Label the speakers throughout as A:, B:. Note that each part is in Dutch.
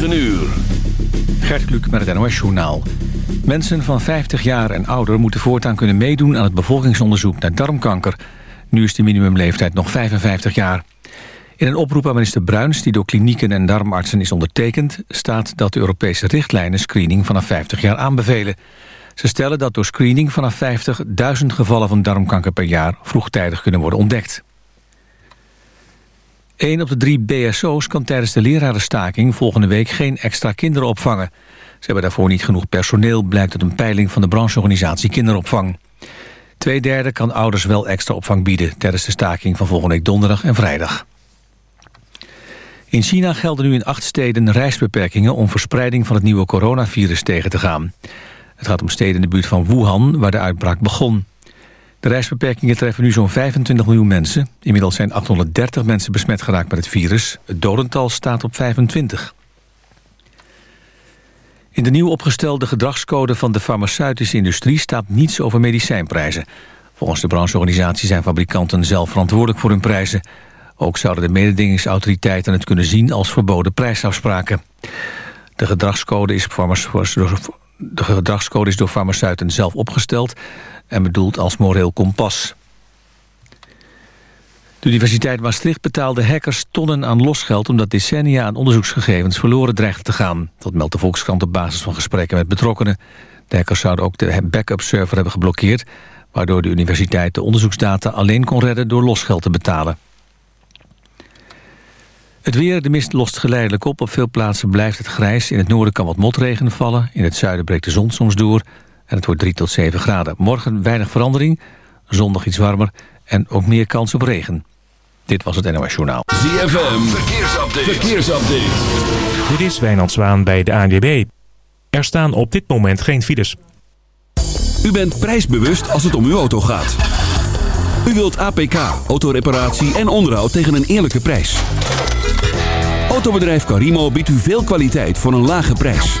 A: 9 uur.
B: Gert Kluk met het NOS Journaal. Mensen van 50 jaar en ouder moeten voortaan kunnen meedoen... aan het bevolkingsonderzoek naar darmkanker. Nu is de minimumleeftijd nog 55 jaar. In een oproep aan minister Bruins, die door klinieken en darmartsen is ondertekend... staat dat de Europese richtlijnen screening vanaf 50 jaar aanbevelen. Ze stellen dat door screening vanaf 50 duizend gevallen van darmkanker per jaar... vroegtijdig kunnen worden ontdekt. Een op de drie BSO's kan tijdens de lerarenstaking volgende week geen extra kinderen opvangen. Ze hebben daarvoor niet genoeg personeel, blijkt uit een peiling van de brancheorganisatie Kinderopvang. Tweederde kan ouders wel extra opvang bieden tijdens de staking van volgende week donderdag en vrijdag. In China gelden nu in acht steden reisbeperkingen om verspreiding van het nieuwe coronavirus tegen te gaan. Het gaat om steden in de buurt van Wuhan, waar de uitbraak begon. De reisbeperkingen treffen nu zo'n 25 miljoen mensen. Inmiddels zijn 830 mensen besmet geraakt met het virus. Het dodental staat op 25. In de nieuw opgestelde gedragscode van de farmaceutische industrie... staat niets over medicijnprijzen. Volgens de brancheorganisatie zijn fabrikanten zelf verantwoordelijk voor hun prijzen. Ook zouden de mededingingsautoriteiten het kunnen zien als verboden prijsafspraken. De gedragscode is, de gedragscode is door farmaceuten zelf opgesteld en bedoeld als moreel kompas. De Universiteit Maastricht betaalde hackers tonnen aan losgeld... omdat decennia aan onderzoeksgegevens verloren dreigden te gaan. Dat meldt de Volkskrant op basis van gesprekken met betrokkenen. De hackers zouden ook de backup-server hebben geblokkeerd... waardoor de universiteit de onderzoeksdata alleen kon redden door losgeld te betalen. Het weer, de mist lost geleidelijk op. Op veel plaatsen blijft het grijs. In het noorden kan wat motregen vallen. In het zuiden breekt de zon soms door. En het wordt 3 tot 7 graden. Morgen weinig verandering. Zondag iets warmer. En ook meer kans op regen. Dit was het NOS Journaal.
A: ZFM, verkeersupdate. verkeersupdate.
C: Dit is Wijnand Zwaan bij de ANWB. Er staan op dit moment geen files.
A: U bent prijsbewust als het om uw auto gaat. U wilt APK, autoreparatie en onderhoud tegen een eerlijke prijs. Autobedrijf Carimo biedt u veel kwaliteit voor een lage prijs.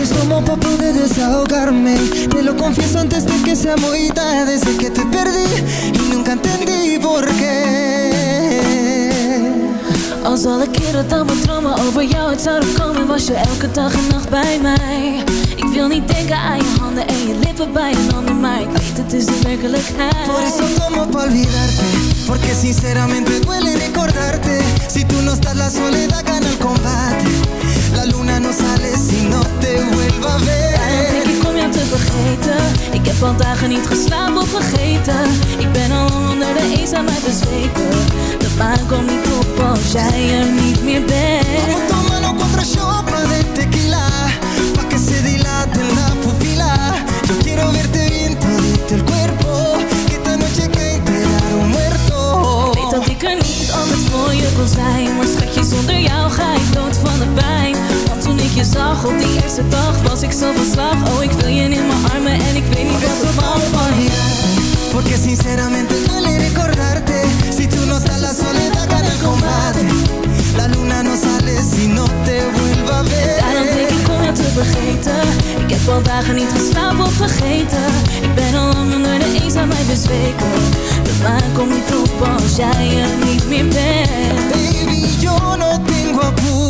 D: Veces tomo pa' poder desahogarme Te lo confieso antes de que sea muy tarde Desde que te perdí y nunca entendí por qué.
E: Als alle keren dat mijn dromen over jou uit zouden komen Was je elke dag en nacht bij mij. Ik wil niet denken aan je handen en je lippen bij een ander Maar ik weet het is de werkelijkheid.
D: Por eso tomo pa' olvidarte Porque sinceramente duele recordarte. Si tú no estás la soledad gana el combate te
E: Daarom denk ik om jou te vergeten. Ik heb al dagen niet geslapen of vergeten Ik ben al onder de eenzaamheid bezweken. De maan als jij er niet meer bent.
F: Vamos tomando cuatro shots de tequila. Pa' que se dilate la pupila Yo quiero verte bien todito el cuerpo. Que esta noche que enterar un muerto
E: Weet dat ik er niet altijd voor je kon zijn. Maar schatje, zonder jou ga ik dood van de pijn ik je zag. Op die eerste dag Was ik zo van slag. Oh, ik wil je in mijn armen En ik weet niet wat er van je.
F: Porque sinceramente duele recordarte. Si tú no estás la soledad gana el combate. La luna no sale si no te vuelva a
E: Daarom denk
F: ver
E: ik om jou te vergeten. Ik heb al dagen niet geslapen of vergeten. Ik ben al lang onder de eenzaamheid bezweken. De maan komt niet op als jij er niet meer bent.
F: Baby, yo no tengo apuro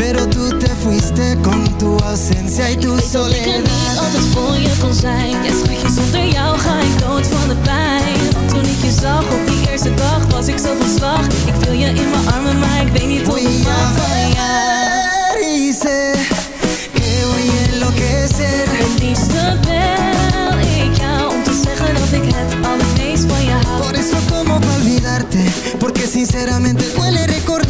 F: Pero tú te fuiste con tu ausencia y tu
E: Weet dat ik er
F: soledad.
E: niet altijd voor je kon zijn. Ja schatje, zonder jou ga ik dood van de pijn. Want toen ik je zag op die eerste dag was ik zo van slag. Ik wil je in mijn armen, maar ik weet niet hoe ik
F: a
E: van jou
F: que voy a enloquecer.
E: Het liefste bel ik jou om te zeggen dat ik het allermeest van je hou.
F: Por eso como pa' olvidarte? Porque sinceramente duele tú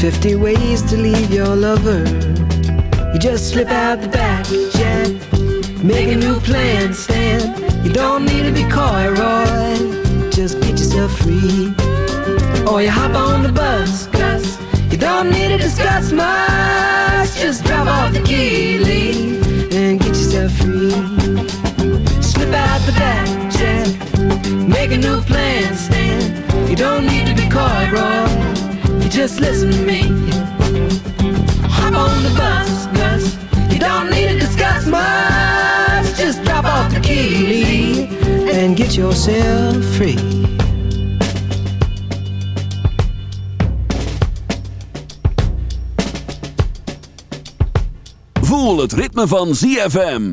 D: 50 ways to leave your lover. You just slip out the back, Jack. Make a new plan, Stan. You don't need to be coy, Roy. Just get yourself free. Or you hop on the bus, Gus. You don't need to discuss much. Just drop off the key, and get yourself free. Slip out the back, Jack. Make a new plan, Stan. You don't need to be coy, Roy. Just listen to me. Hop on the bus, Gus. You don't need to discuss much. Just drop off the key, and get yourself free.
A: Voel het ritme van ZFM.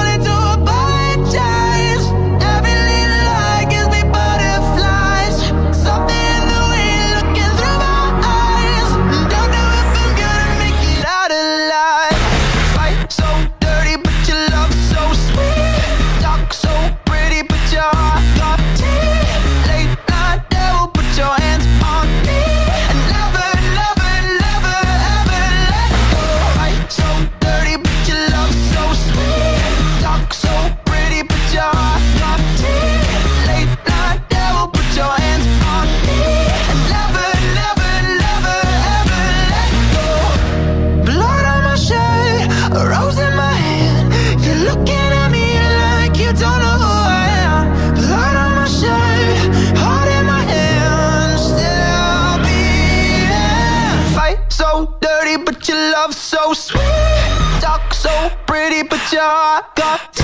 G: pretty, but your heart got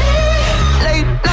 G: late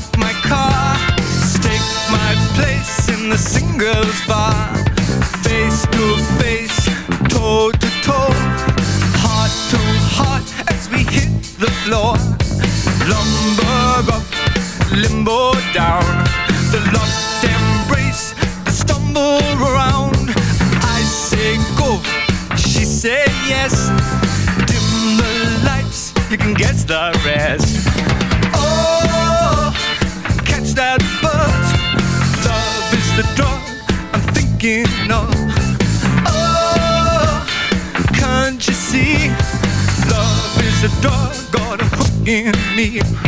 H: park my car, stake my place in the singles bar. me.